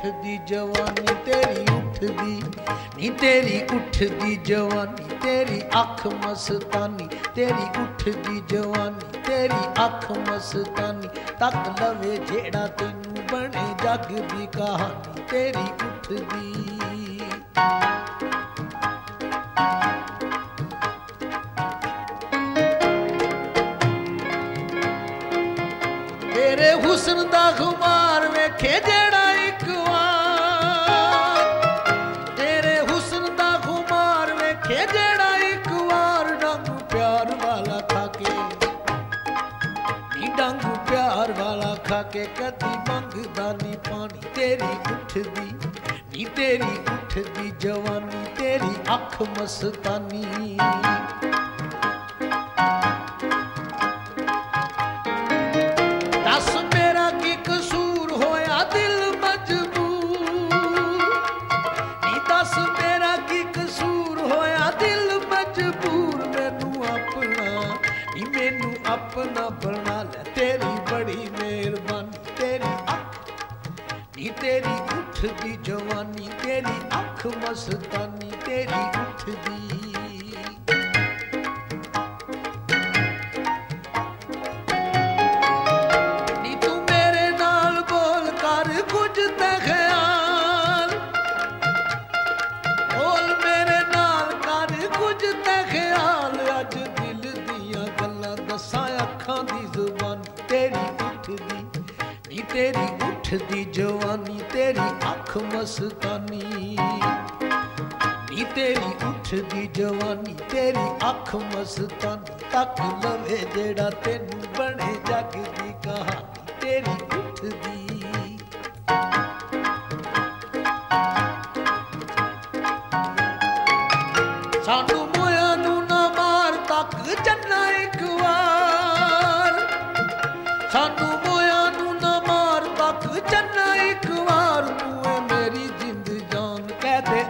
ਉੱਠਦੀ ਜਵਾਨੀ ਤੇਰੀ ਉੱਠਦੀ, ਨੀ ਤੇਰੀ ਉੱਠਦੀ ਜਵਾਨੀ, ਤੇਰੀ ਅੱਖ ਮਸਤਾਨੀ, ਤੇਰੀ ਉੱਠਦੀ ਜਵਾਨੀ, ਤੇਰੀ ਅੱਖ ਮਸਤਾਨੀ, ਤੱਕ ਲਵੇ ਜਿਹੜਾ ਤੈਨੂੰ ਬਣੇ ਜੱਗ ਦੀ ਕਹਾਣੀ, ਤੇਰੀ ਉੱਠਦੀ। ਤੇਰੇ ਹੁਸਨ ਦਾ ਖੁਮਾਰ ਵੇਖੇ ਜਿਹੜਾ ਪਿਆਰ ਖਾ ਕੇ। ਨੀ ਡੰਗ ਪਿਆਰ ਵਾਲਾ ਖਾ ਕੇ ਕਦੀ ਮੰਗਦਾ ਨਹੀਂ ਪਾਣੀ ਤੇਰੀ ਉੱਠਦੀ ਨੀ ਤੇਰੀ ਉੱਠਦੀ ਜਵਾਨੀ, ਤੇਰੀ ਅੱਖ ਮਸਤਾਨੀ। ਨੀ ਮੈਨੂੰ ਆਪਣਾ ਬਣਾ ਲੈ। ਤੇਰੀ ਬੜੀ ਮਿਹਰਬਾਨੀ, ਤੇਰੀ ਅੱਖ। ਨੀ ਤੇਰੀ ਉੱਠਦੀ ਜਵਾਨੀ, ਤੇਰੀ ਅੱਖ ਮਸਤਾਨੀ, ਤੇਰੀ ਉੱਠਦੀ ਤੇਰੀ ਉੱਠਦੀ ਜਵਾਨੀ, ਤੇਰੀ ਅੱਖ ਮਸਤਾਨੀ। ਨੀ ਤੇਰੀ ਉੱਠਦੀ ਜਵਾਨੀ, ਤੇਰੀ ਅੱਖ ਮਸਤਾਨੀ। ਤੱਕ ਲਵੇ ਜਿਹੜਾ ਤੈਨੂੰ ਬਣੇ ਜੱਗ ਦੀ ਕਹਾਣੀ। ਤੇਰੀ ਉੱਠਦੀ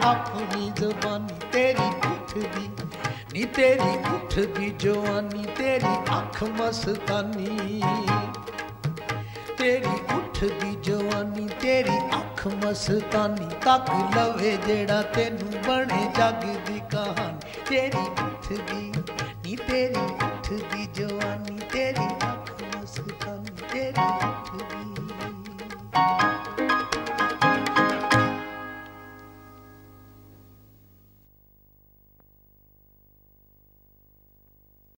ਆਪਣੀ ਜ਼ਬਾਨੀ ਤੇਰੀ ਉੱਠਦੀ ਨੀ ਤੇਰੀ ਉੱਠਦੀ ਜਵਾਨੀ, ਤੇਰੀ ਅੱਖ ਮਸਤਾਨੀ। ਤੇਰੀ ਦੀ ਜਵਾਨੀ, ਤੇਰੀ ਅੱਖ ਮਸਤਾਨੀ। ਤੱਕ ਲਵੇ ਜਿਹੜਾ ਤੈਨੂੰ ਬਣੇ ਜੱਗ ਦੀ ਕਹਾਣੀ। ਤੇਰੀ ਉੱਠਦੀ, ਨੀ ਤੇਰੀ ਉੱਠਦੀ ਜਵਾਨੀ, ਤੇਰੀ ਅੱਖ ਮਸਤਾਨੀ, ਤੇਰੀ ਉੱਠਦੀ।